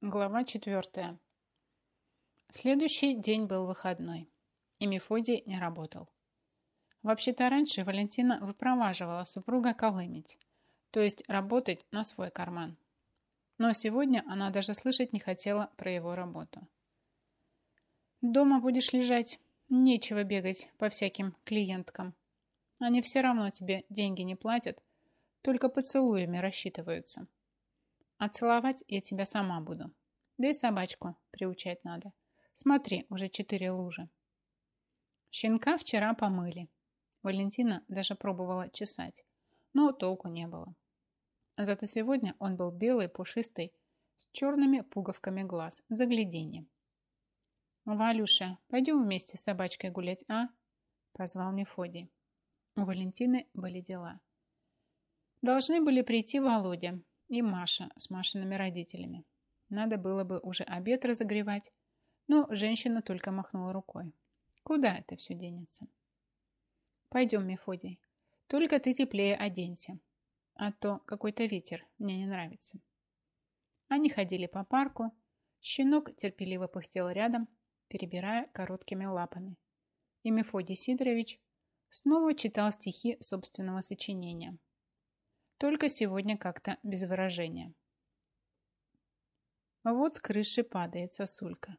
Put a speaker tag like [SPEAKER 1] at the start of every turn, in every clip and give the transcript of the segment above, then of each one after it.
[SPEAKER 1] Глава четвертая. Следующий день был выходной, и Мефодий не работал. Вообще-то раньше Валентина выпроваживала супруга колымить, то есть работать на свой карман. Но сегодня она даже слышать не хотела про его работу. «Дома будешь лежать, нечего бегать по всяким клиенткам. Они все равно тебе деньги не платят, только поцелуями рассчитываются. А целовать я тебя сама буду. Да и собачку приучать надо. Смотри, уже четыре лужи. Щенка вчера помыли. Валентина даже пробовала чесать, но толку не было. Зато сегодня он был белый, пушистый, с черными пуговками глаз, загляденье. «Валюша, пойдем вместе с собачкой гулять, а?» – позвал Мефодий. У Валентины были дела. Должны были прийти Володя и Маша с Машиными родителями. Надо было бы уже обед разогревать, но женщина только махнула рукой. Куда это все денется? Пойдем, Мефодий. Только ты теплее оденься. А то какой-то ветер мне не нравится. Они ходили по парку. Щенок терпеливо пыхтел рядом, перебирая короткими лапами. И Мефодий Сидорович снова читал стихи собственного сочинения. Только сегодня как-то без выражения. Вот с крыши падает сосулька.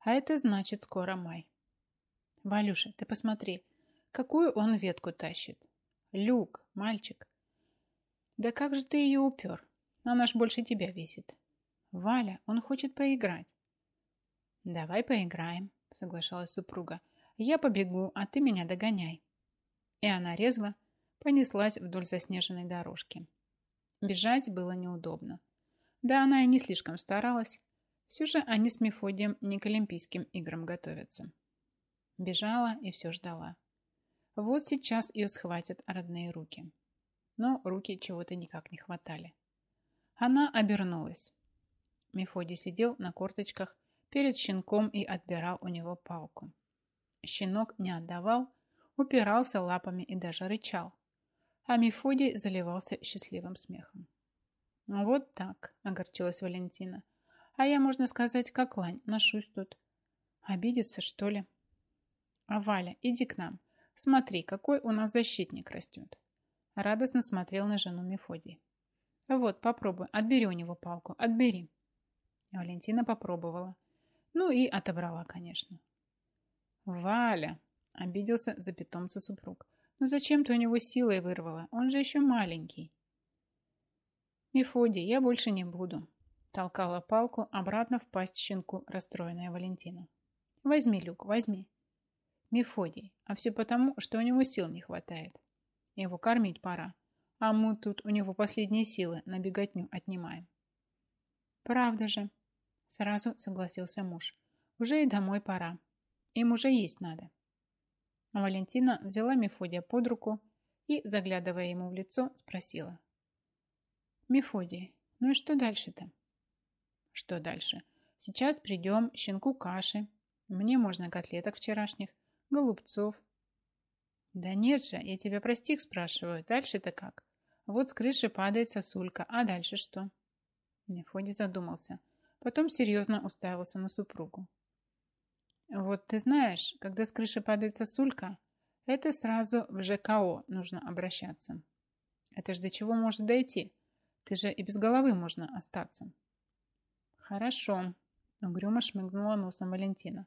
[SPEAKER 1] А это значит скоро май. Валюша, ты посмотри, какую он ветку тащит. Люк, мальчик. Да как же ты ее упер? Она ж больше тебя весит. Валя, он хочет поиграть. Давай поиграем, соглашалась супруга. Я побегу, а ты меня догоняй. И она резво понеслась вдоль заснеженной дорожки. Бежать было неудобно. Да она и не слишком старалась. Все же они с Мефодием не к Олимпийским играм готовятся. Бежала и все ждала. Вот сейчас ее схватят родные руки. Но руки чего-то никак не хватали. Она обернулась. Мефодий сидел на корточках перед щенком и отбирал у него палку. Щенок не отдавал, упирался лапами и даже рычал. А Мефодий заливался счастливым смехом. «Вот так», — огорчилась Валентина. «А я, можно сказать, как лань, ношусь тут. Обидится, что ли?» «А Валя, иди к нам. Смотри, какой у нас защитник растет». Радостно смотрел на жену Мефодий. «Вот, попробуй, отбери у него палку, отбери». Валентина попробовала. Ну и отобрала, конечно. «Валя!» – обиделся за питомца супруг. «Ну зачем ты у него силой вырвала? Он же еще маленький». «Мефодий, я больше не буду», – толкала палку обратно в пасть щенку расстроенная Валентина. «Возьми, Люк, возьми». «Мефодий, а все потому, что у него сил не хватает. Его кормить пора, а мы тут у него последние силы на беготню отнимаем». «Правда же», – сразу согласился муж. «Уже и домой пора. Им уже есть надо». Валентина взяла Мефодия под руку и, заглядывая ему в лицо, спросила – Мефодий, ну и что дальше-то? Что дальше? Сейчас придем, щенку каши. Мне можно котлеток вчерашних, голубцов. Да нет же, я тебя про стих спрашиваю. Дальше-то как? Вот с крыши падает сосулька, а дальше что? Мефодий задумался. Потом серьезно уставился на супругу. Вот ты знаешь, когда с крыши падает сосулька, это сразу в ЖКО нужно обращаться. Это ж до чего может дойти? Ты же и без головы можно остаться. Хорошо. Угрюмо шмыгнула носом Валентина.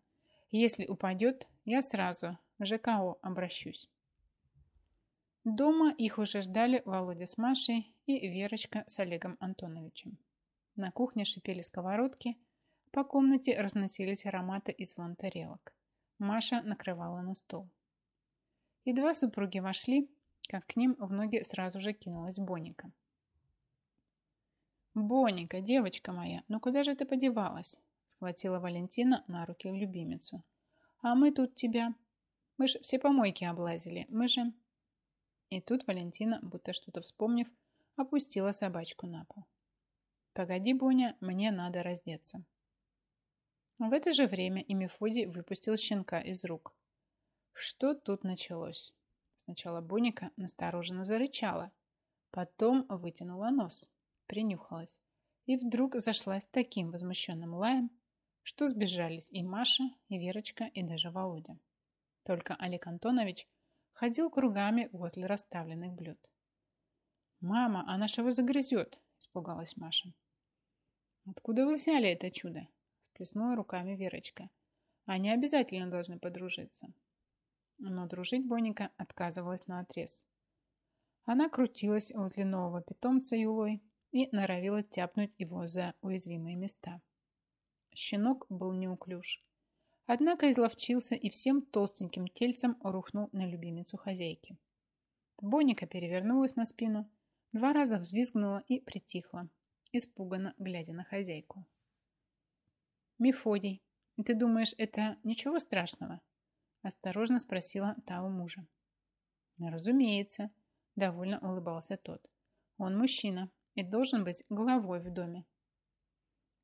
[SPEAKER 1] Если упадет, я сразу в ЖКО обращусь. Дома их уже ждали Володя с Машей и Верочка с Олегом Антоновичем. На кухне шипели сковородки, по комнате разносились ароматы и звон тарелок. Маша накрывала на стол. Едва супруги вошли, как к ним в ноги сразу же кинулась Боника. «Боника, девочка моя, ну куда же ты подевалась?» Схватила Валентина на руки любимицу. «А мы тут тебя... Мы же все помойки облазили, мы же...» И тут Валентина, будто что-то вспомнив, опустила собачку на пол. «Погоди, Боня, мне надо раздеться». В это же время и Мефодий выпустил щенка из рук. Что тут началось? Сначала Боника настороженно зарычала, потом вытянула нос принюхалась и вдруг зашлась таким возмущенным лаем, что сбежались и Маша, и Верочка, и даже Володя. Только Олег Антонович ходил кругами возле расставленных блюд. «Мама, она ж его загрызет!» – испугалась Маша. «Откуда вы взяли это чудо?» – сплеснула руками Верочка. «Они обязательно должны подружиться». Но дружить Боника отказывалась на отрез. Она крутилась возле нового питомца Юлой и норовила тяпнуть его за уязвимые места. Щенок был неуклюж. Однако изловчился и всем толстеньким тельцем рухнул на любимицу хозяйки. Боника перевернулась на спину, два раза взвизгнула и притихла, испуганно глядя на хозяйку. «Мефодий, ты думаешь, это ничего страшного?» Осторожно спросила та у мужа. «Разумеется», – довольно улыбался тот. «Он мужчина и должен быть главой в доме».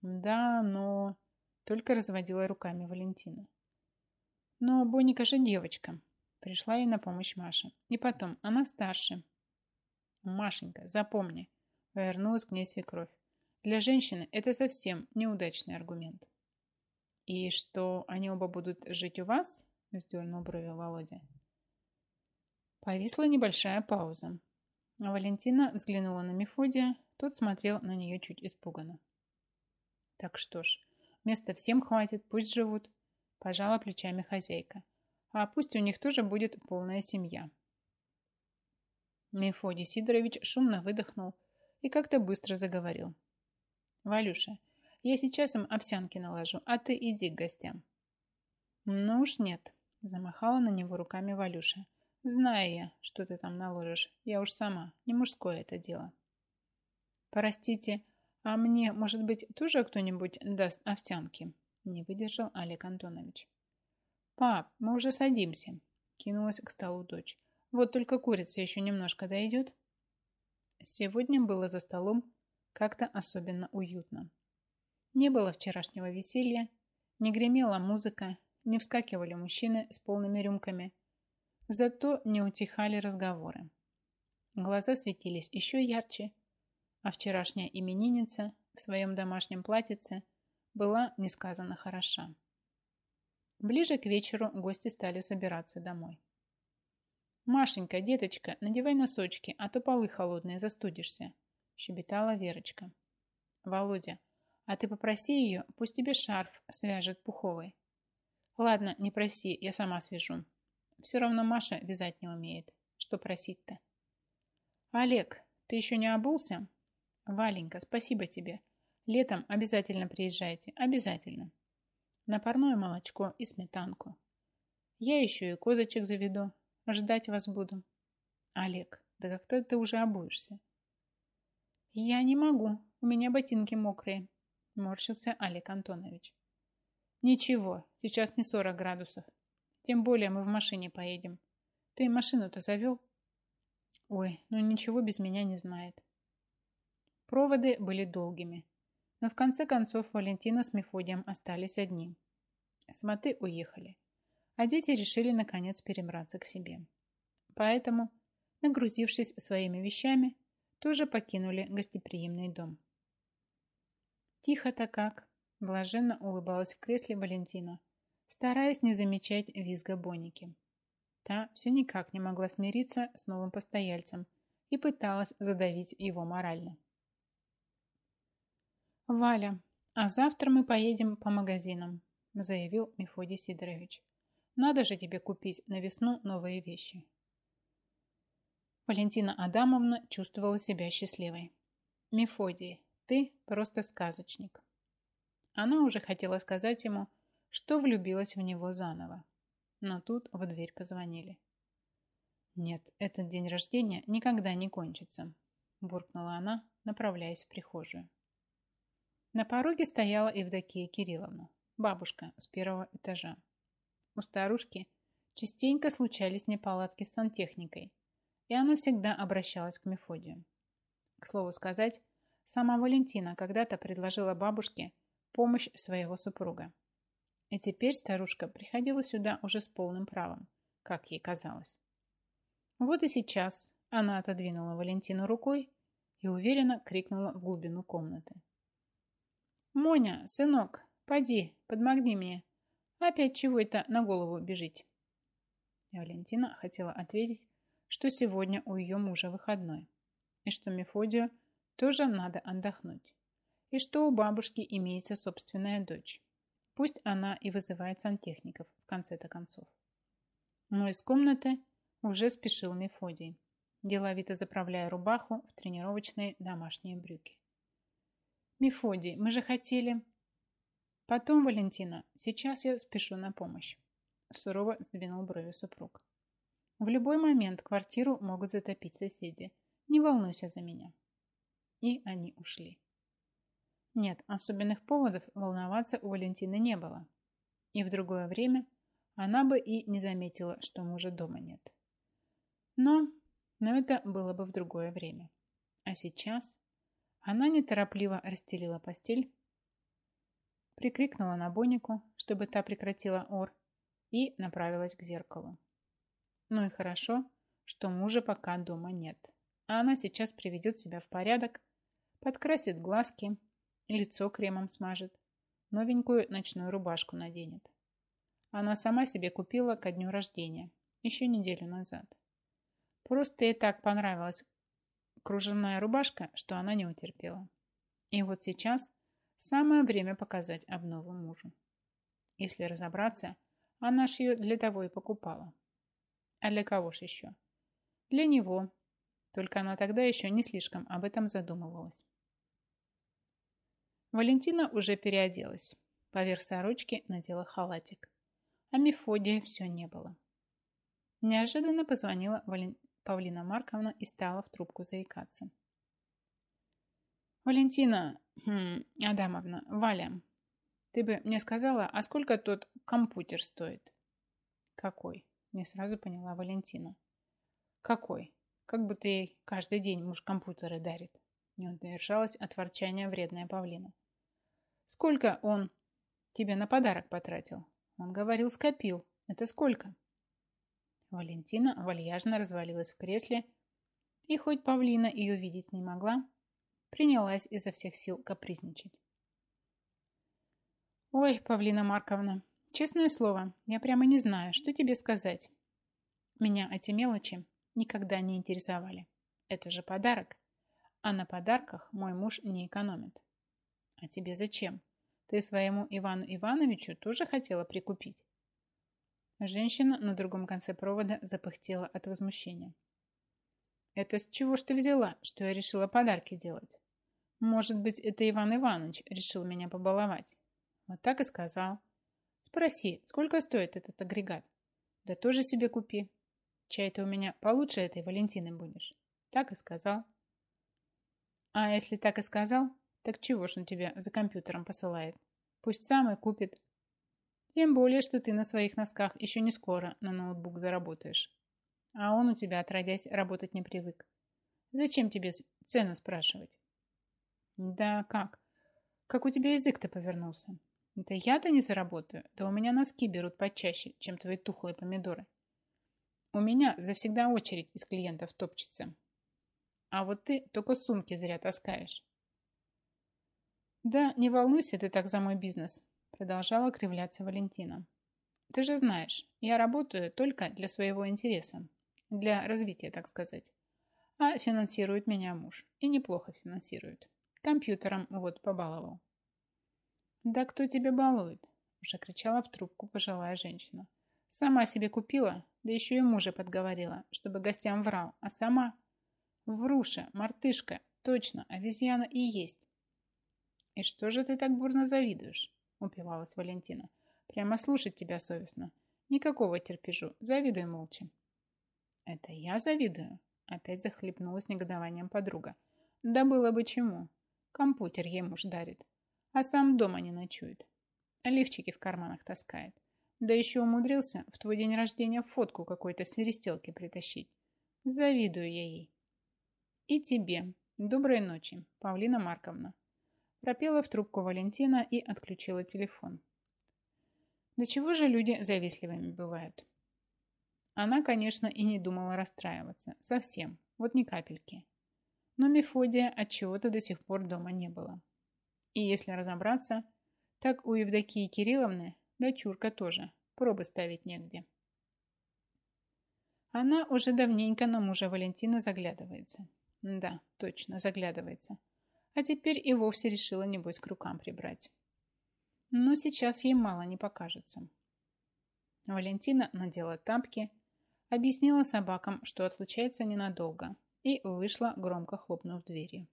[SPEAKER 1] «Да, но...» – только разводила руками Валентина. «Но Боника же девочка», – пришла ей на помощь Маша. «И потом, она старше». «Машенька, запомни», – повернулась к ней свекровь. «Для женщины это совсем неудачный аргумент». «И что, они оба будут жить у вас?» – вздернул брови Володя. Повисла небольшая пауза. Валентина взглянула на Мефодия, тот смотрел на нее чуть испуганно. Так что ж, места всем хватит, пусть живут, пожала плечами хозяйка. А пусть у них тоже будет полная семья. Мефодий Сидорович шумно выдохнул и как-то быстро заговорил. «Валюша, я сейчас им овсянки наложу, а ты иди к гостям». «Ну уж нет», Замахала на него руками Валюша. Знаю я, что ты там наложишь. Я уж сама. Не мужское это дело. Простите, а мне, может быть, тоже кто-нибудь даст овсянки? Не выдержал Олег Антонович. Пап, мы уже садимся. Кинулась к столу дочь. Вот только курица еще немножко дойдет. Сегодня было за столом как-то особенно уютно. Не было вчерашнего веселья, не гремела музыка, не вскакивали мужчины с полными рюмками. Зато не утихали разговоры. Глаза светились еще ярче, а вчерашняя именинница в своем домашнем платьице была несказанно хороша. Ближе к вечеру гости стали собираться домой. «Машенька, деточка, надевай носочки, а то полы холодные, застудишься», – щебетала Верочка. «Володя, а ты попроси ее, пусть тебе шарф свяжет пуховый. Ладно, не проси, я сама свяжу. Все равно Маша вязать не умеет. Что просить-то? Олег, ты еще не обулся? Валенька, спасибо тебе. Летом обязательно приезжайте. Обязательно. На парное молочко и сметанку. Я еще и козочек заведу. Ждать вас буду. Олег, да как-то ты уже обуешься. Я не могу. У меня ботинки мокрые. Морщился Олег Антонович. Ничего, сейчас не 40 градусов. Тем более мы в машине поедем. Ты машину-то завел? Ой, ну ничего без меня не знает. Проводы были долгими. Но в конце концов Валентина с Мефодием остались одни. Смоты уехали. А дети решили наконец перебраться к себе. Поэтому, нагрузившись своими вещами, тоже покинули гостеприимный дом. Тихо-то как, Блаженно улыбалась в кресле Валентина, стараясь не замечать визга Боники. Та все никак не могла смириться с новым постояльцем и пыталась задавить его морально. «Валя, а завтра мы поедем по магазинам», заявил Мефодий Сидорович. «Надо же тебе купить на весну новые вещи». Валентина Адамовна чувствовала себя счастливой. «Мефодий, ты просто сказочник». Она уже хотела сказать ему, что влюбилась в него заново. Но тут в дверь позвонили. «Нет, этот день рождения никогда не кончится», буркнула она, направляясь в прихожую. На пороге стояла Евдокия Кирилловна, бабушка с первого этажа. У старушки частенько случались неполадки с сантехникой, и она всегда обращалась к Мефодию. К слову сказать, сама Валентина когда-то предложила бабушке помощь своего супруга. И теперь старушка приходила сюда уже с полным правом, как ей казалось. Вот и сейчас она отодвинула Валентину рукой и уверенно крикнула в глубину комнаты. «Моня, сынок, поди, подмогни мне. Опять чего это на голову бежить?» Валентина хотела ответить, что сегодня у ее мужа выходной, и что Мефодию тоже надо отдохнуть, и что у бабушки имеется собственная дочь. Пусть она и вызывает сантехников в конце-то концов. Но из комнаты уже спешил Мефодий, деловито заправляя рубаху в тренировочные домашние брюки. «Мефодий, мы же хотели...» «Потом, Валентина, сейчас я спешу на помощь», сурово сдвинул брови супруг. В любой момент квартиру могут затопить соседи. Не волнуйся за меня. И они ушли. Нет, особенных поводов волноваться у Валентины не было. И в другое время она бы и не заметила, что мужа дома нет. Но, но это было бы в другое время. А сейчас она неторопливо расстелила постель, прикрикнула на Бонику, чтобы та прекратила ор, и направилась к зеркалу. Ну и хорошо, что мужа пока дома нет. А она сейчас приведет себя в порядок, подкрасит глазки, лицо кремом смажет, новенькую ночную рубашку наденет. Она сама себе купила ко дню рождения, еще неделю назад. Просто ей так понравилась кружевная рубашка, что она не утерпела. И вот сейчас самое время показать обнову мужу. Если разобраться, она ж ее для того и покупала. А для кого ж еще? Для него. Только она тогда еще не слишком об этом задумывалась. Валентина уже переоделась. Поверх сорочки надела халатик. А Мефодия все не было. Неожиданно позвонила Вален... Павлина Марковна и стала в трубку заикаться. «Валентина хм, Адамовна, Валя, ты бы мне сказала, а сколько тот компьютер стоит?» «Какой?» Не сразу поняла Валентина. Какой? Как будто ей каждый день муж компьютеры дарит. Не удержалась от ворчания вредная павлина. Сколько он тебе на подарок потратил? Он говорил, скопил. Это сколько? Валентина вальяжно развалилась в кресле, и хоть павлина ее видеть не могла, принялась изо всех сил капризничать. «Ой, Павлина Марковна, Честное слово, я прямо не знаю, что тебе сказать. Меня эти мелочи никогда не интересовали. Это же подарок. А на подарках мой муж не экономит. А тебе зачем? Ты своему Ивану Ивановичу тоже хотела прикупить? Женщина на другом конце провода запыхтела от возмущения. Это с чего ж ты взяла, что я решила подарки делать? Может быть, это Иван Иванович решил меня побаловать? Вот так и сказал. Спроси, сколько стоит этот агрегат? Да тоже себе купи. Чай ты у меня получше этой Валентины будешь. Так и сказал. А если так и сказал, так чего ж он тебя за компьютером посылает? Пусть сам и купит. Тем более, что ты на своих носках еще не скоро на ноутбук заработаешь. А он у тебя, отродясь, работать не привык. Зачем тебе цену спрашивать? Да как? Как у тебя язык-то повернулся? Это я-то не заработаю, да у меня носки берут почаще, чем твои тухлые помидоры. У меня завсегда очередь из клиентов топчется. А вот ты только сумки зря таскаешь. Да, не волнуйся ты так за мой бизнес, продолжала кривляться Валентина. Ты же знаешь, я работаю только для своего интереса, для развития, так сказать. А финансирует меня муж. И неплохо финансирует. Компьютером вот побаловал. «Да кто тебя балует?» Уже кричала в трубку пожилая женщина. «Сама себе купила, да еще и мужа подговорила, чтобы гостям врал, а сама...» «Вруша, мартышка, точно, обезьяна и есть». «И что же ты так бурно завидуешь?» упивалась Валентина. «Прямо слушать тебя совестно. Никакого терпежу, завидуй молча». «Это я завидую?» Опять захлебнулась негодованием подруга. «Да было бы чему. Компьютер ей муж дарит а сам дома не ночует. Лифчики в карманах таскает. Да еще умудрился в твой день рождения фотку какой-то с свиристелки притащить. Завидую я ей. И тебе. Доброй ночи, Павлина Марковна. Пропела в трубку Валентина и отключила телефон. До чего же люди завистливыми бывают? Она, конечно, и не думала расстраиваться. Совсем. Вот ни капельки. Но Мефодия от чего-то до сих пор дома не было И если разобраться, так у Евдокии Кирилловны дочурка тоже, пробы ставить негде. Она уже давненько на мужа Валентина заглядывается. Да, точно, заглядывается. А теперь и вовсе решила, небось, к рукам прибрать. Но сейчас ей мало не покажется. Валентина надела тапки, объяснила собакам, что отлучается ненадолго, и вышла, громко хлопнув дверью.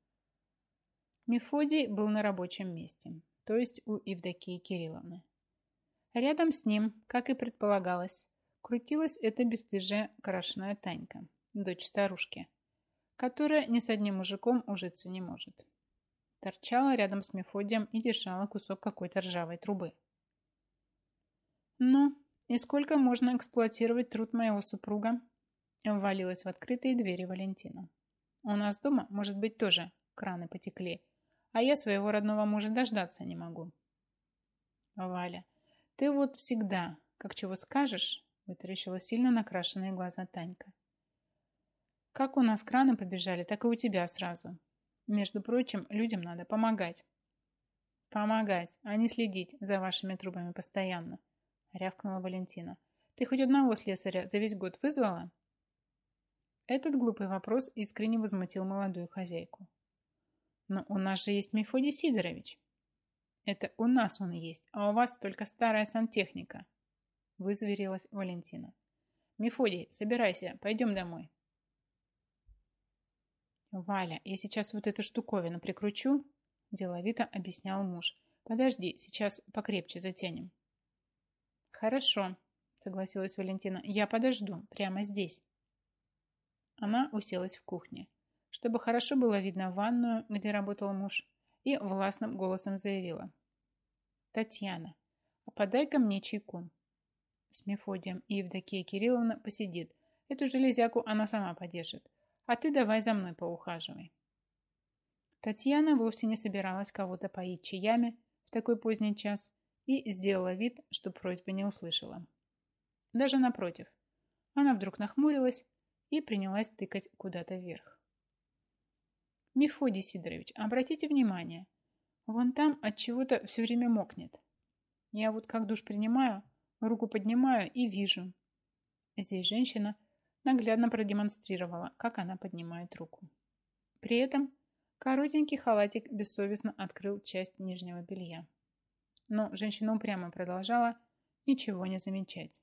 [SPEAKER 1] Мефодий был на рабочем месте, то есть у Евдокии Кирилловны. Рядом с ним, как и предполагалось, крутилась эта бесстыжая крашеная Танька, дочь старушки, которая ни с одним мужиком ужиться не может. Торчала рядом с Мефодием и держала кусок какой-то ржавой трубы. «Ну, и сколько можно эксплуатировать труд моего супруга?» Ввалилась в открытые двери Валентина. «У нас дома, может быть, тоже краны потекли, а я своего родного мужа дождаться не могу». «Валя, ты вот всегда, как чего скажешь, Вытаращила сильно накрашенные глаза Танька. Как у нас краны побежали, так и у тебя сразу. Между прочим, людям надо помогать. Помогать, а не следить за вашими трубами постоянно, рявкнула Валентина. Ты хоть одного слесаря за весь год вызвала? Этот глупый вопрос искренне возмутил молодую хозяйку. Но у нас же есть Мефодий Сидорович. Это у нас он есть, а у вас только старая сантехника вызверилась Валентина. «Мефодий, собирайся, пойдем домой». «Валя, я сейчас вот эту штуковину прикручу», – деловито объяснял муж. «Подожди, сейчас покрепче затянем». «Хорошо», – согласилась Валентина. «Я подожду, прямо здесь». Она уселась в кухне, чтобы хорошо было видно ванную, где работал муж, и властным голосом заявила. «Татьяна, а подай-ка мне чайку с Мефодием и Евдокия Кирилловна посидит. Эту железяку она сама подержит. А ты давай за мной поухаживай. Татьяна вовсе не собиралась кого-то поить чаями в такой поздний час и сделала вид, что просьбы не услышала. Даже напротив. Она вдруг нахмурилась и принялась тыкать куда-то вверх. Мефодий Сидорович, обратите внимание, вон там от чего-то все время мокнет. Я вот как душ принимаю, Руку поднимаю и вижу. Здесь женщина наглядно продемонстрировала, как она поднимает руку. При этом коротенький халатик бессовестно открыл часть нижнего белья. Но женщина упрямо продолжала ничего не замечать.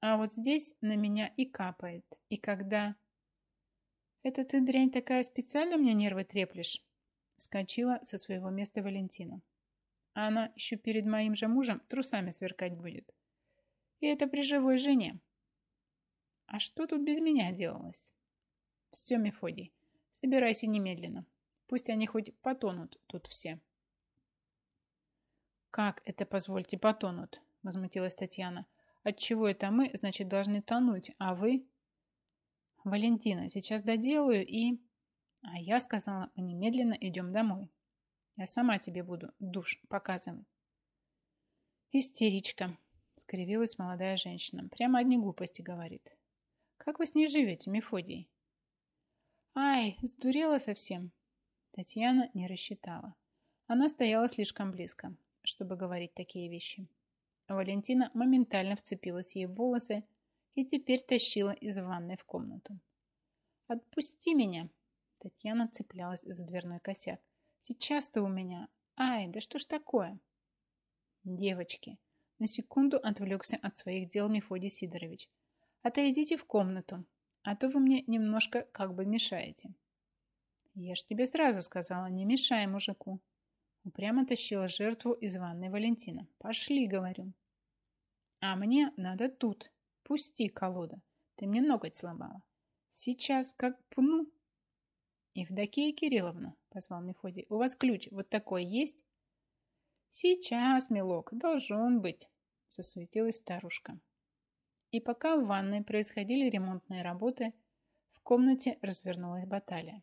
[SPEAKER 1] А вот здесь на меня и капает. И когда... «Это ты, дрянь такая, специально мне нервы треплешь?» Вскочила со своего места Валентина а она еще перед моим же мужем трусами сверкать будет. И это при живой жене. А что тут без меня делалось? Все, Мефодий, собирайся немедленно. Пусть они хоть потонут тут все. Как это, позвольте, потонут? Возмутилась Татьяна. Отчего это мы, значит, должны тонуть, а вы... Валентина, сейчас доделаю и... А я сказала, мы немедленно идем домой. Я сама тебе буду душ показывать. Истеричка, скривилась молодая женщина. Прямо одни глупости говорит. Как вы с ней живете, Мефодий? Ай, сдурела совсем. Татьяна не рассчитала. Она стояла слишком близко, чтобы говорить такие вещи. Валентина моментально вцепилась ей в волосы и теперь тащила из ванной в комнату. «Отпусти меня!» Татьяна цеплялась за дверной косяк. Сейчас-то у меня... Ай, да что ж такое? Девочки, на секунду отвлекся от своих дел Мефодий Сидорович. Отойдите в комнату, а то вы мне немножко как бы мешаете. Я ж тебе сразу сказала, не мешай мужику. Упрямо тащила жертву из ванной Валентина. Пошли, говорю. А мне надо тут. Пусти, колода. Ты мне ноготь сломала. Сейчас как пну. Евдокия Кирилловна, позвал Мефодий. «У вас ключ вот такой есть?» «Сейчас, милок, должен быть», — засуетилась старушка. И пока в ванной происходили ремонтные работы, в комнате развернулась баталия.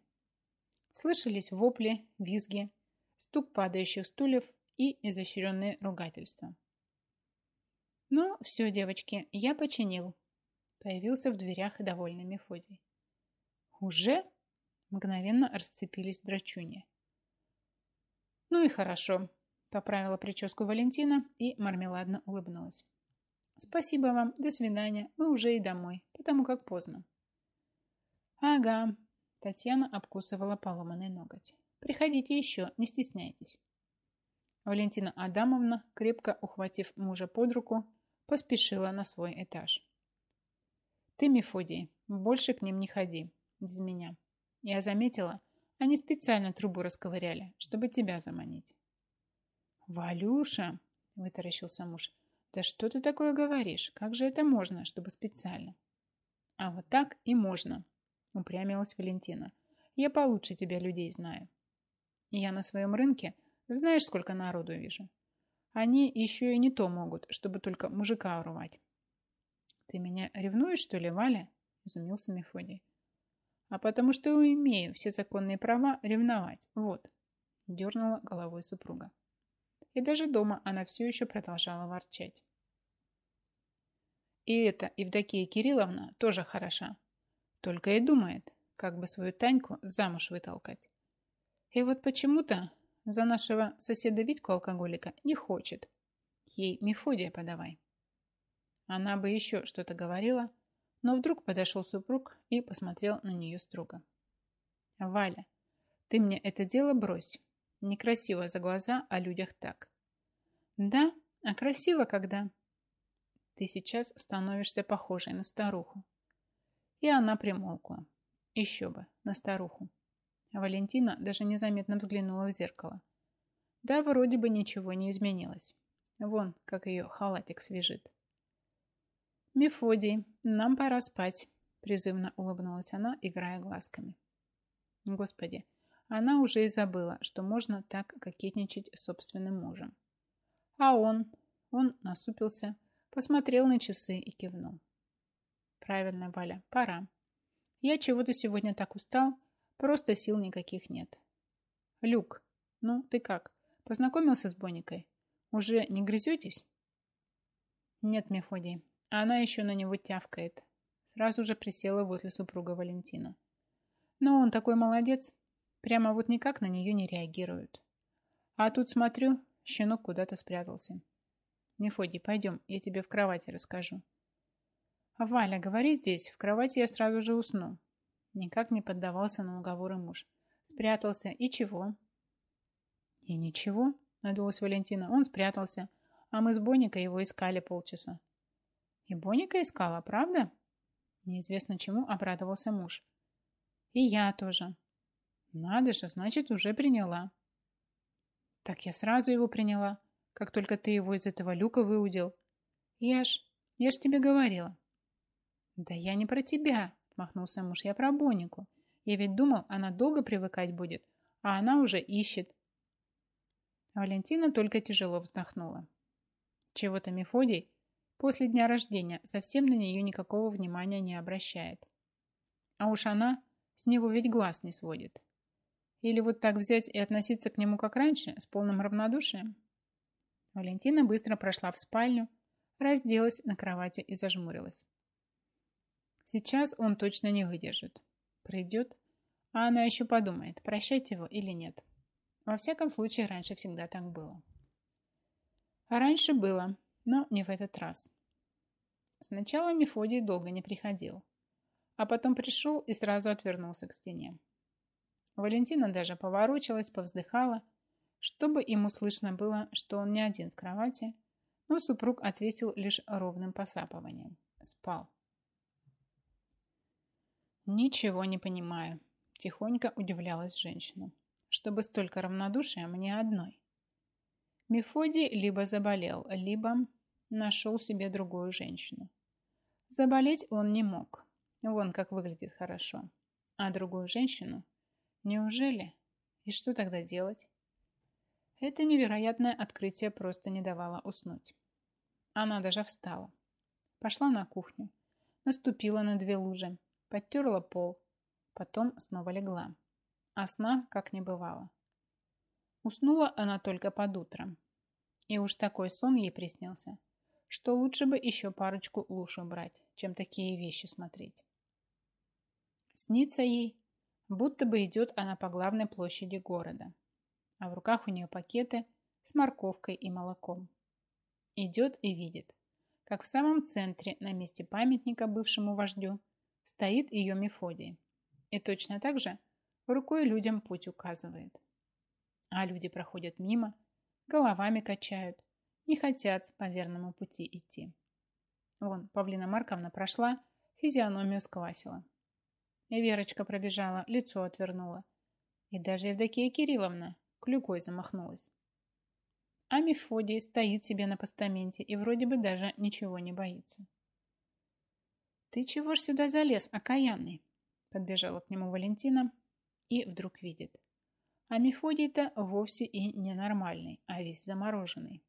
[SPEAKER 1] Слышались вопли, визги, стук падающих стульев и изощренные ругательства. «Ну, все, девочки, я починил», — появился в дверях довольный Мефодий. «Уже?» Мгновенно расцепились драчунья. Ну и хорошо, поправила прическу Валентина и мармеладно улыбнулась. Спасибо вам, до свидания, мы уже и домой, потому как поздно. Ага, Татьяна обкусывала поломанный ноготь. Приходите еще, не стесняйтесь. Валентина Адамовна, крепко ухватив мужа под руку, поспешила на свой этаж. Ты, Мефодий, больше к ним не ходи, без меня. Я заметила, они специально трубу расковыряли, чтобы тебя заманить. Валюша, вытаращился муж, да что ты такое говоришь? Как же это можно, чтобы специально? А вот так и можно, упрямилась Валентина. Я получше тебя людей знаю. Я на своем рынке знаешь, сколько народу вижу. Они еще и не то могут, чтобы только мужика урвать. Ты меня ревнуешь, что ли, Валя? Изумился Мефодий. А потому что умею все законные права ревновать. Вот. Дернула головой супруга. И даже дома она все еще продолжала ворчать. И эта Евдокия Кирилловна тоже хороша. Только и думает, как бы свою Таньку замуж вытолкать. И вот почему-то за нашего соседа Витьку-алкоголика не хочет. Ей Мефодия подавай. Она бы еще что-то говорила, но вдруг подошел супруг и посмотрел на нее строго. «Валя, ты мне это дело брось. Некрасиво за глаза о людях так». «Да, а красиво когда?» «Ты сейчас становишься похожей на старуху». И она примолкла. Еще бы, на старуху. Валентина даже незаметно взглянула в зеркало. Да, вроде бы ничего не изменилось. Вон, как ее халатик свежит. «Мефодий, нам пора спать», – призывно улыбнулась она, играя глазками. Господи, она уже и забыла, что можно так кокетничать с собственным мужем. А он, он насупился, посмотрел на часы и кивнул. Правильно, Валя, пора. Я чего-то сегодня так устал, Просто сил никаких нет. Люк, ну ты как? Познакомился с Боникой? Уже не грызетесь? Нет, Мефодий. Она еще на него тявкает. Сразу же присела возле супруга Валентина. Но он такой молодец. Прямо вот никак на нее не реагирует. А тут смотрю, щенок куда-то спрятался. Мефодий, пойдем, я тебе в кровати расскажу. Валя, говори здесь, в кровати я сразу же усну. Никак не поддавался на уговоры муж. Спрятался. И чего? И ничего, надулась Валентина. Он спрятался. А мы с Боникой его искали полчаса. И Боника искала, правда? Неизвестно чему обрадовался муж. И я тоже. Надо же, значит, уже приняла. Так я сразу его приняла, как только ты его из этого люка выудил. Я ж, я ж тебе говорила. Да я не про тебя, Махнулся муж. Я про Бонику. Я ведь думал, она долго привыкать будет, а она уже ищет. Валентина только тяжело вздохнула. Чего-то Мефодий после дня рождения совсем на нее никакого внимания не обращает. А уж она с него ведь глаз не сводит. Или вот так взять и относиться к нему как раньше, с полным равнодушием? Валентина быстро прошла в спальню, разделась на кровати и зажмурилась. Сейчас он точно не выдержит. Придет, а она еще подумает, прощать его или нет. Во всяком случае, раньше всегда так было. А раньше было, но не в этот раз. Сначала Мефодий долго не приходил, а потом пришел и сразу отвернулся к стене. Валентина даже поворочилась, повздыхала, чтобы ему слышно было, что он не один в кровати, но супруг ответил лишь ровным посапыванием. Спал. «Ничего не понимаю», – тихонько удивлялась женщина. «Чтобы столько равнодушия мне одной». Мефодий либо заболел, либо нашел себе другую женщину. Заболеть он не мог. Вон как выглядит хорошо. А другую женщину? Неужели? И что тогда делать? Это невероятное открытие просто не давало уснуть. Она даже встала. Пошла на кухню. Наступила на две лужи подтерла пол, потом снова легла. А сна как не бывало. Уснула она только под утром. И уж такой сон ей приснился, что лучше бы еще парочку луж убрать, чем такие вещи смотреть. Снится ей, будто бы идет она по главной площади города. а в руках у нее пакеты с морковкой и молоком. Идет и видит, как в самом центре, на месте памятника бывшему вождю, стоит ее Мефодий. И точно так же рукой людям путь указывает. А люди проходят мимо, головами качают, не хотят по верному пути идти. Вон, Павлина Марковна прошла, физиономию сквасила. И Верочка пробежала, лицо отвернула. И даже Евдокия Кирилловна клюкой замахнулась. А Мефодий стоит себе на постаменте и вроде бы даже ничего не боится. «Ты чего ж сюда залез, окаянный?» Подбежала к нему Валентина и вдруг видит. А Мефодий-то вовсе и ненормальный, а весь замороженный.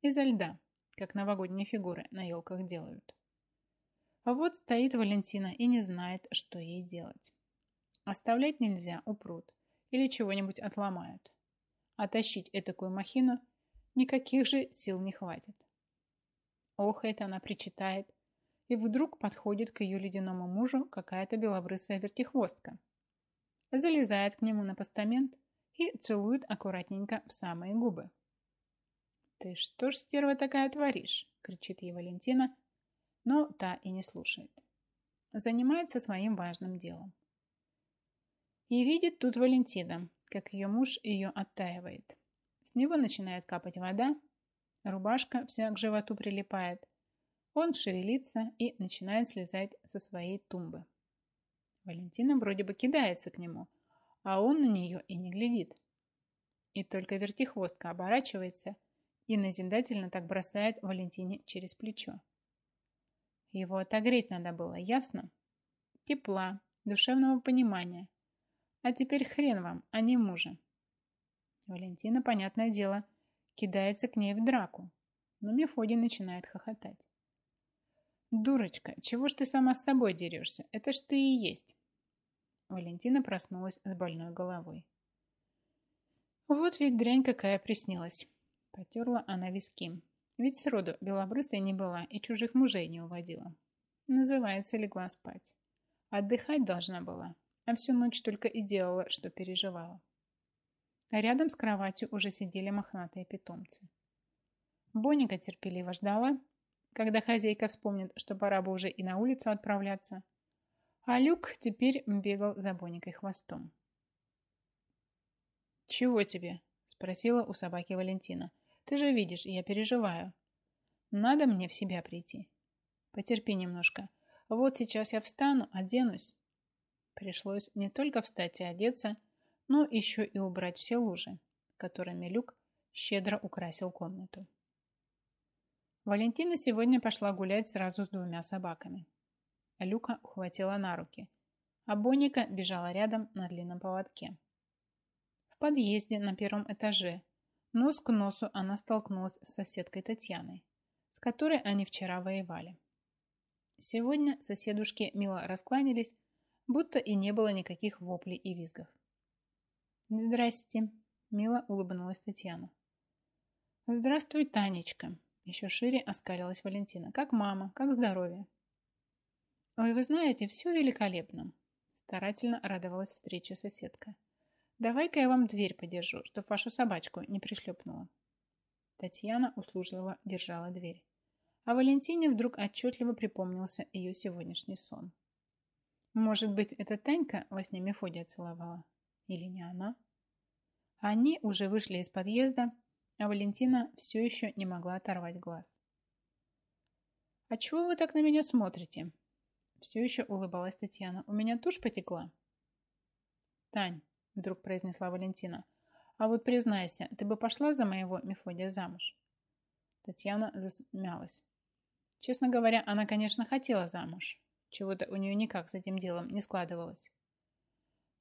[SPEAKER 1] Изо льда, как новогодние фигуры на елках делают. А вот стоит Валентина и не знает, что ей делать. Оставлять нельзя, упрут. Или чего-нибудь отломают. А тащить этакую махину никаких же сил не хватит. Ох, это она причитает. И вдруг подходит к ее ледяному мужу какая-то белобрысая вертихвостка. Залезает к нему на постамент и целует аккуратненько в самые губы. «Ты что ж, стерва такая, творишь?» – кричит ей Валентина, но та и не слушает. Занимается своим важным делом. И видит тут Валентина, как ее муж ее оттаивает. С него начинает капать вода, рубашка вся к животу прилипает. Он шевелится и начинает слезать со своей тумбы. Валентина вроде бы кидается к нему, а он на нее и не глядит. И только вертихвостка оборачивается и назидательно так бросает Валентине через плечо. Его отогреть надо было, ясно? Тепла, душевного понимания. А теперь хрен вам, а не мужа. Валентина, понятное дело, кидается к ней в драку, но Мефодий начинает хохотать. «Дурочка, чего ж ты сама с собой дерешься? Это ж ты и есть!» Валентина проснулась с больной головой. Вот ведь дрянь какая приснилась. Потерла она виски. Ведь сроду белобрысой не была и чужих мужей не уводила. Называется, легла спать. Отдыхать должна была, а всю ночь только и делала, что переживала. А рядом с кроватью уже сидели мохнатые питомцы. Боника терпеливо ждала, когда хозяйка вспомнит, что пора бы уже и на улицу отправляться. А Люк теперь бегал за Боникой хвостом. «Чего тебе?» – спросила у собаки Валентина – ты же видишь, я переживаю. Надо мне в себя прийти. Потерпи немножко. Вот сейчас я встану, оденусь. Пришлось не только встать и одеться, но еще и убрать все лужи, которыми Люк щедро украсил комнату. Валентина сегодня пошла гулять сразу с двумя собаками. Люка ухватила на руки, а Боника бежала рядом на длинном поводке. В подъезде на первом этаже Нос к носу она столкнулась с соседкой Татьяной, с которой они вчера воевали. Сегодня соседушки мило раскланялись, будто и не было никаких воплей и визгов. «Здрасте», – мило улыбнулась Татьяна. «Здравствуй, Танечка», – еще шире оскалилась Валентина. «Как мама, как здоровье?» «Ой, вы знаете, все великолепно», – старательно радовалась встрече соседка. Давай-ка я вам дверь подержу, чтоб вашу собачку не пришлепнула. Татьяна услужливо держала дверь. А Валентине вдруг отчетливо припомнился ее сегодняшний сон. Может быть, это Танька во сне Мефодия целовала? Или не она? Они уже вышли из подъезда, а Валентина все еще не могла оторвать глаз. «А чего вы так на меня смотрите?» Все еще улыбалась Татьяна. «У меня тушь потекла?» «Тань, вдруг произнесла Валентина. А вот признайся, ты бы пошла за моего Мефодия замуж? Татьяна засмялась. Честно говоря, она, конечно, хотела замуж. Чего-то у нее никак с этим делом не складывалось.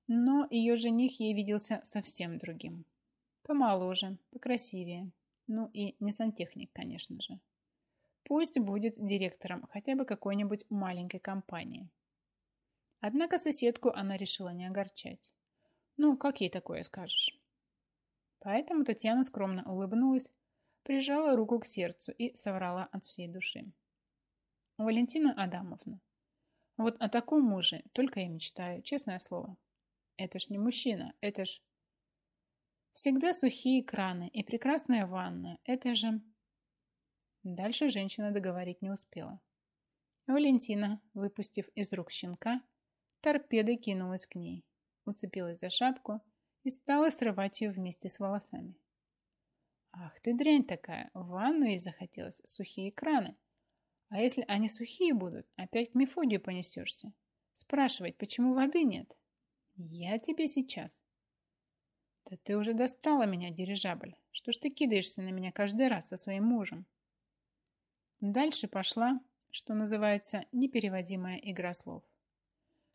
[SPEAKER 1] Но ее жених ей виделся совсем другим. Помоложе, покрасивее. Ну и не сантехник, конечно же. Пусть будет директором хотя бы какой-нибудь маленькой компании. Однако соседку она решила не огорчать. Ну, как ей такое скажешь? Поэтому Татьяна скромно улыбнулась, прижала руку к сердцу и соврала от всей души. Валентина Адамовна, вот о таком муже только я мечтаю, честное слово. Это ж не мужчина, это ж... Всегда сухие краны и прекрасная ванна. Это же... Дальше женщина договорить не успела. Валентина, выпустив из рук щенка, торпедой кинулась к ней, уцепилась за шапку и стала срывать ее вместе с волосами. Ах ты дрянь такая, в ванну ей захотелось, сухие краны. А если они сухие будут, опять к Мефодию понесешься. Спрашивать, почему воды нет? Я тебе сейчас. Да ты уже достала меня, дирижабль. Что ж ты кидаешься на меня каждый раз со своим мужем? Дальше пошла, что называется, непереводимая игра слов.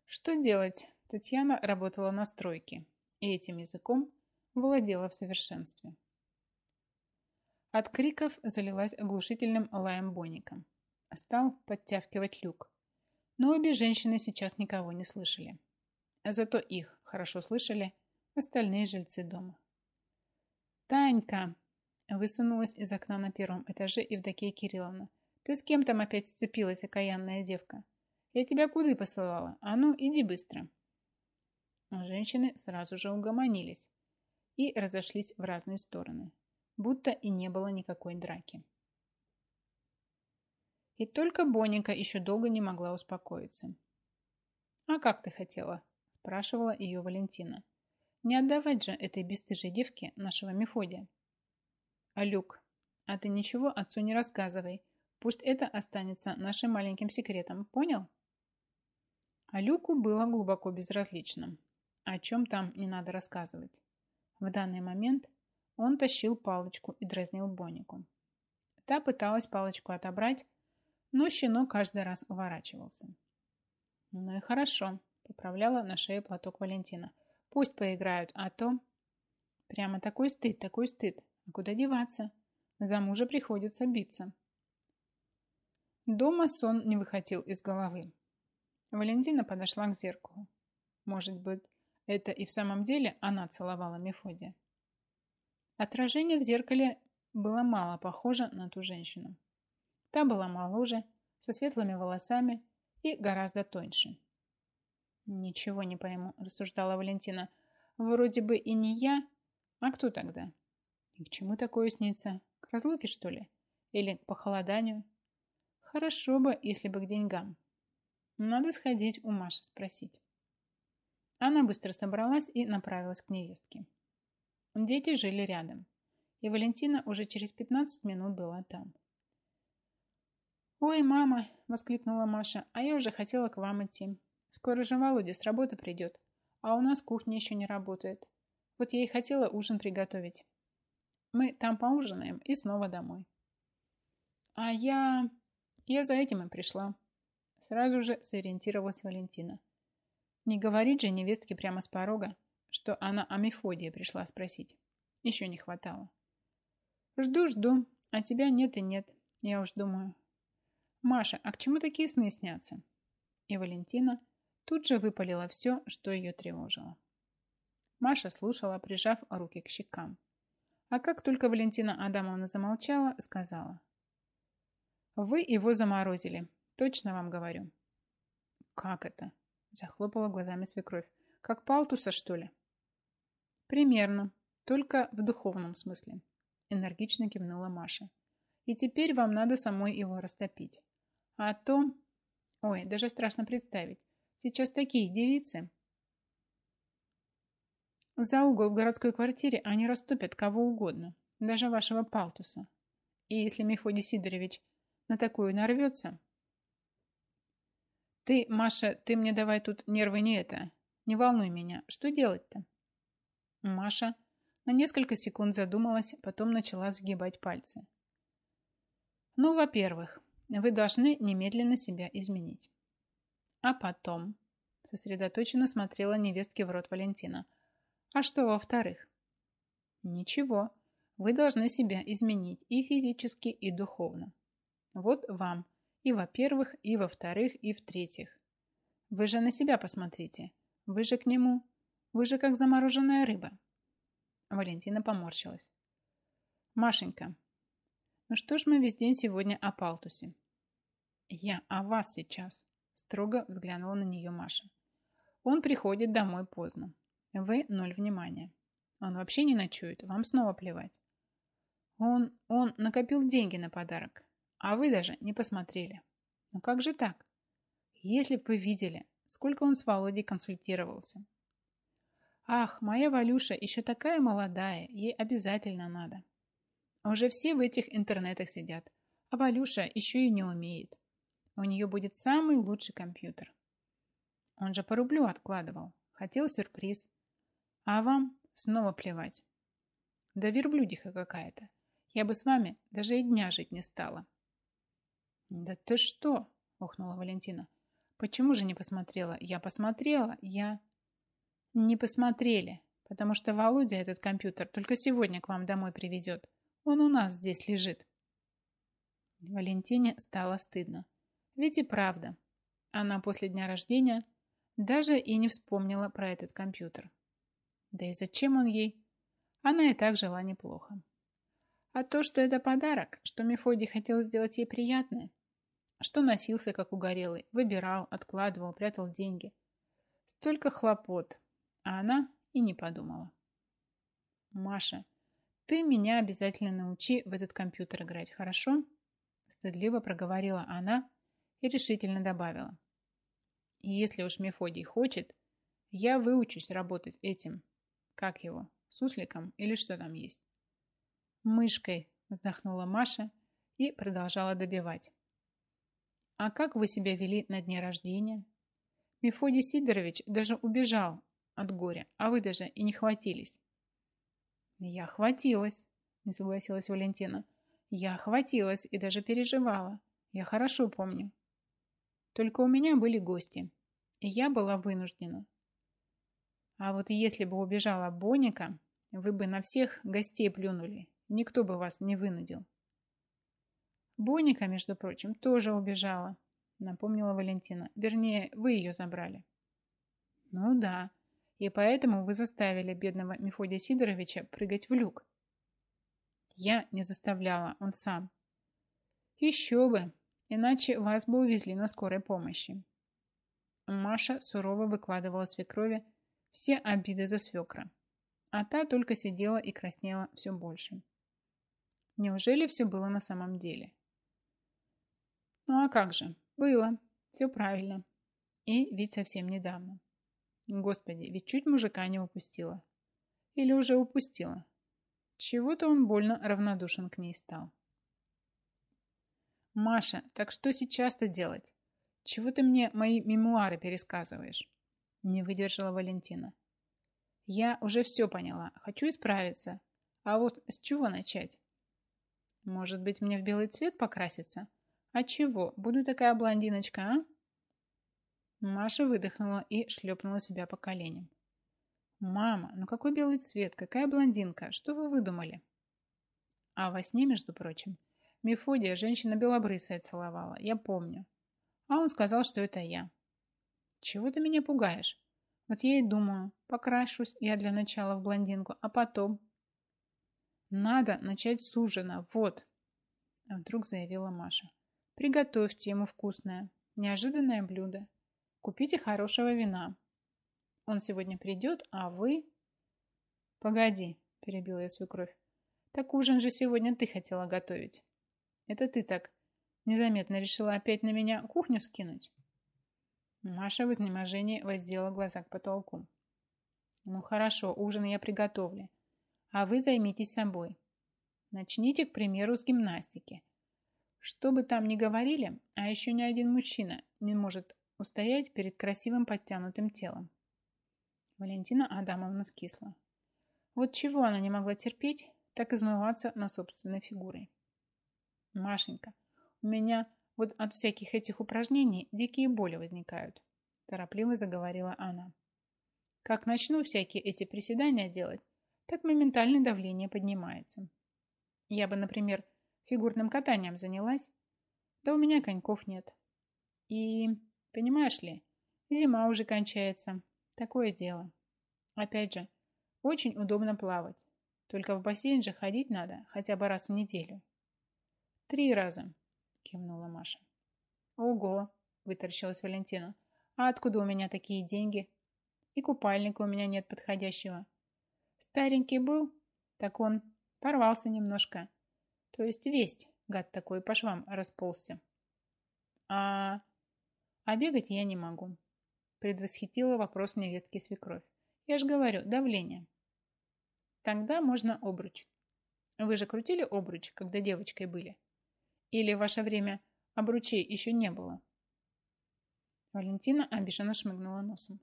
[SPEAKER 1] Что делать? Татьяна работала на стройке и этим языком владела в совершенстве. От криков залилась оглушительным лаем Боника. Стал подтягивать люк. Но обе женщины сейчас никого не слышали. Зато их хорошо слышали остальные жильцы дома. «Танька!» Высунулась из окна на первом этаже Евдокия Кирилловна. «Ты с кем там опять сцепилась, окаянная девка? Я тебя куда посылала? А ну, иди быстро!» Женщины сразу же угомонились и разошлись в разные стороны, будто и не было никакой драки. И только Боника еще долго не могла успокоиться. «А как ты хотела?» – спрашивала ее Валентина. «Не отдавать же этой бесстыжей девке нашего Мефодия». «А Люк, а ты ничего отцу не рассказывай. Пусть это останется нашим маленьким секретом, понял?» А Люку было глубоко безразлично. О чем там не надо рассказывать. В данный момент он тащил палочку и дразнил Бонику. Та пыталась палочку отобрать, но щенок каждый раз уворачивался. «Ну и хорошо», — поправляла на шее платок Валентина. «Пусть поиграют, а то...» «Прямо такой стыд, такой стыд. А куда деваться? За мужа приходится биться». Дома сон не выходил из головы. Валентина подошла к зеркалу. Может быть, это и в самом деле она целовала Мефодия. Отражение в зеркале было мало похоже на ту женщину. Та была моложе, со светлыми волосами и гораздо тоньше. «Ничего не пойму», – рассуждала Валентина. «Вроде бы и не я, а кто тогда? И к чему такое снится? К разлуке, что ли? Или к похолоданию? Хорошо бы, если бы к деньгам. Надо сходить у Маши спросить». Она быстро собралась и направилась к невестке. Дети жили рядом, и Валентина уже через 15 минут была там. «Ой, мама!» – воскликнула Маша. «А я уже хотела к вам идти. Скоро же Володя с работы придет, а у нас кухня еще не работает. Вот я и хотела ужин приготовить. Мы там поужинаем и снова домой». «А я... я за этим и пришла». Сразу же сориентировалась Валентина. Не говорит же невестке прямо с порога, что она о Мефодии пришла спросить. Еще не хватало. «Жду-жду, а тебя нет и нет, я уж думаю. «Маша, а к чему такие сны снятся?» И Валентина тут же выпалила все, что ее тревожило. Маша слушала, прижав руки к щекам. А как только Валентина Адамовна замолчала, сказала. «Вы его заморозили, точно вам говорю». «Как это?» – захлопала глазами свекровь. «Как палтуса, что ли?» «Примерно, только в духовном смысле», – энергично кивнула Маша. «И теперь вам надо самой его растопить. А то... Ой, даже страшно представить. Сейчас такие девицы. За угол в городской квартире они растопят кого угодно, даже вашего палтуса. И если Мефодий Сидорович на такую нарвется... Ты, Маша, ты мне давай тут нервы не это. Не волнуй меня. Что делать-то? Маша на несколько секунд задумалась, потом начала сгибать пальцы. Ну, во-первых, вы должны немедленно себя изменить. А потом, сосредоточенно смотрела невестке в рот Валентина. А что во-вторых? Ничего. Вы должны себя изменить и физически, и духовно. Вот вам. И во-первых, и во-вторых, и в-третьих. Вы же на себя посмотрите. Вы же к нему. Вы же как замороженная рыба. Валентина поморщилась. Машенька, ну что ж мы весь день сегодня о Палтусе? Я о вас сейчас, строго взглянула на нее Маша. Он приходит домой поздно. Вы ноль внимания. Он вообще не ночует, вам снова плевать. Он, он накопил деньги на подарок, а вы даже не посмотрели. Ну как же так? Если бы вы видели, сколько он с Володей консультировался. Ах, моя Валюша еще такая молодая, ей обязательно надо. Уже все в этих интернетах сидят, а Валюша еще и не умеет. У нее будет самый лучший компьютер. Он же по рублю откладывал. Хотел сюрприз. А вам снова плевать. Да верблюдиха какая-то. Я бы с вами даже и дня жить не стала. Да ты что? Охнула Валентина. Почему же не посмотрела? Я посмотрела, я... Не посмотрели, потому что Володя этот компьютер только сегодня к вам домой привезет. Он у нас здесь лежит. Валентине стало стыдно. Ведь и правда, она после дня рождения даже и не вспомнила про этот компьютер. Да и зачем он ей? Она и так жила неплохо. А то, что это подарок, что Мефодий хотел сделать ей приятное, что носился как угорелый, выбирал, откладывал, прятал деньги. Столько хлопот, а она и не подумала. «Маша, ты меня обязательно научи в этот компьютер играть, хорошо?» Стыдливо проговорила она и решительно добавила. И если уж Мефодий хочет, я выучусь работать этим, как его, сусликом или что там есть. Мышкой, вздохнула Маша и продолжала добивать. А как вы себя вели на дне рождения? Мефодий Сидорович даже убежал от горя, а вы даже и не хватились. Я хватилась, не согласилась Валентина. Я хватилась и даже переживала. Я хорошо помню. Только у меня были гости, и я была вынуждена. А вот если бы убежала Боника, вы бы на всех гостей плюнули, никто бы вас не вынудил. Боника, между прочим, тоже убежала, напомнила Валентина. Вернее, вы ее забрали. Ну да, и поэтому вы заставили бедного Мефодия Сидоровича прыгать в люк. Я не заставляла, он сам. Еще бы, иначе вас бы увезли на скорой помощи. Маша сурово выкладывала свекрови все обиды за свекра, а та только сидела и краснела все больше. Неужели все было на самом деле? Ну а как же, было, все правильно. И ведь совсем недавно. Господи, ведь чуть мужика не упустила. Или уже упустила. Чего-то он больно равнодушен к ней стал. «Маша, так что сейчас-то делать? Чего ты мне мои мемуары пересказываешь?» Не выдержала Валентина. «Я уже все поняла. Хочу исправиться. А вот с чего начать?» «Может быть, мне в белый цвет покраситься? А чего? Буду такая блондиночка, а?» Маша выдохнула и шлепнула себя по коленям. «Мама, ну какой белый цвет? Какая блондинка? Что вы выдумали?» А во сне, между прочим, Мефодия женщина белобрысая целовала, я помню. А он сказал, что это я. Чего ты меня пугаешь? Вот я и думаю, покрашусь я для начала в блондинку, а потом... Надо начать с ужина, вот. А вдруг заявила Маша. Приготовьте ему вкусное, неожиданное блюдо. Купите хорошего вина. Он сегодня придет, а вы... Погоди, перебила ее свекровь. Так ужин же сегодня ты хотела готовить. Это ты так незаметно решила опять на меня кухню скинуть?» Маша в изнеможении воздела глаза к потолку. «Ну хорошо, ужин я приготовлю. А вы займитесь собой. Начните, к примеру, с гимнастики. Что бы там ни говорили, а еще ни один мужчина не может устоять перед красивым подтянутым телом». Валентина Адамовна скисла. Вот чего она не могла терпеть, так измываться на собственной фигурой. Машенька, у меня вот от всяких этих упражнений дикие боли возникают, торопливо заговорила она. Как начну всякие эти приседания делать, так моментально давление поднимается. Я бы, например, фигурным катанием занялась, да у меня коньков нет. И, понимаешь ли, зима уже кончается. Такое дело. Опять же, очень удобно плавать. Только в бассейн же ходить надо хотя бы раз в неделю. «Три раза», – кивнула Маша. «Ого!» – вытаращилась Валентина. «А откуда у меня такие деньги? И купальника у меня нет подходящего. Старенький был, так он порвался немножко. То есть весть, гад такой, по швам расползся. А... А бегать я не могу. Предвосхитила вопрос невестки свекровь. Я же говорю, давление. Тогда можно обруч. Вы же крутили обруч, когда девочкой были? Или в ваше время обручей еще не было? Валентина обиженно шмыгнула носом.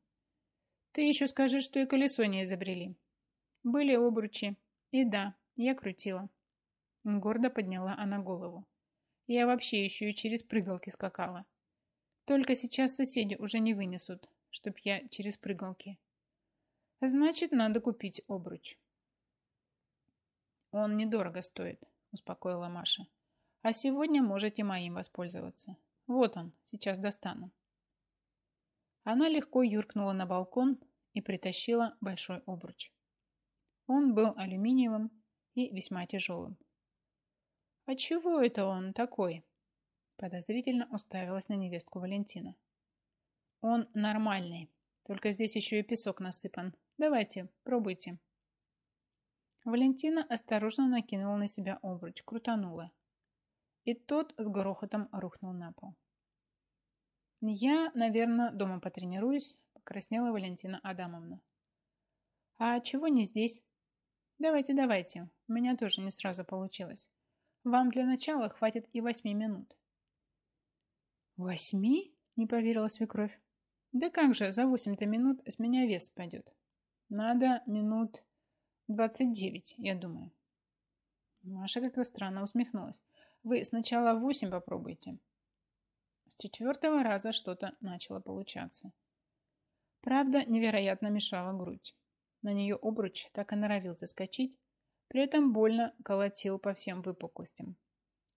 [SPEAKER 1] Ты еще скажи, что и колесо не изобрели. Были обручи. И да, я крутила. Гордо подняла она голову. Я вообще еще и через прыгалки скакала. Только сейчас соседи уже не вынесут, чтоб я через прыгалки. Значит, надо купить обруч. Он недорого стоит, успокоила Маша. А сегодня можете моим воспользоваться. Вот он, сейчас достану. Она легко юркнула на балкон и притащила большой обруч. Он был алюминиевым и весьма тяжелым. «А чего это он такой?» Подозрительно уставилась на невестку Валентина. «Он нормальный, только здесь еще и песок насыпан. Давайте, пробуйте». Валентина осторожно накинула на себя обруч, крутанула. И тот с грохотом рухнул на пол. «Я, наверное, дома потренируюсь», – покраснела Валентина Адамовна. «А чего не здесь?» «Давайте, давайте. У меня тоже не сразу получилось. Вам для начала хватит и восьми минут». «Восьми?» – не поверила свекровь. «Да как же, за восемь-то минут с меня вес пойдет. Надо минут двадцать девять, я думаю». Маша как-то странно усмехнулась. «Вы сначала восемь попробуйте». С четвертого раза что-то начало получаться. Правда, невероятно мешала грудь. На нее обруч так и норовил заскочить, при этом больно колотил по всем выпуклостям.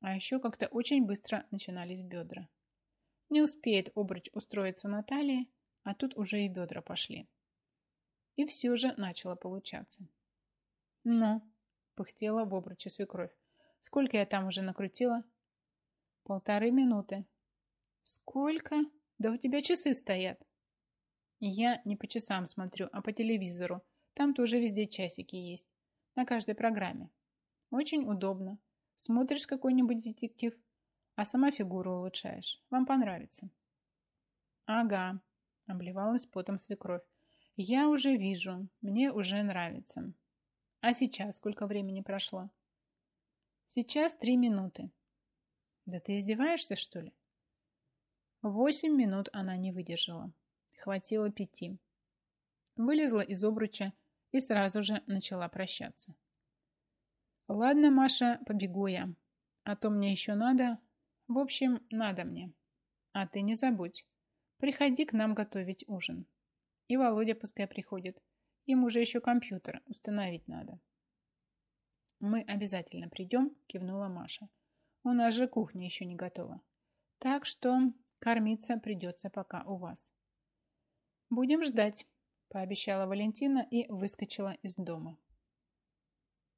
[SPEAKER 1] А еще как-то очень быстро начинались бедра. Не успеет обруч устроиться на талии, а тут уже и бедра пошли. И все же начало получаться. «Ну», — пыхтела в обруче свекровь, — «сколько я там уже накрутила?» «Полторы минуты». «Сколько? Да у тебя часы стоят». «Я не по часам смотрю, а по телевизору, там тоже везде часики есть. На каждой программе. Очень удобно. Смотришь какой-нибудь детектив, а сама фигуру улучшаешь. Вам понравится. Ага, обливалась потом свекровь. Я уже вижу, мне уже нравится. А сейчас сколько времени прошло? Сейчас три минуты. Да ты издеваешься, что ли? Восемь минут она не выдержала. Хватило пяти. Вылезла из обруча и сразу же начала прощаться. «Ладно, Маша, побегу я. А то мне еще надо. В общем, надо мне. А ты не забудь. Приходи к нам готовить ужин. И Володя пускай приходит. Им уже еще компьютер установить надо». «Мы обязательно придем», – кивнула Маша. «У нас же кухня еще не готова. Так что кормиться придется пока у вас». «Будем ждать», пообещала Валентина и выскочила из дома.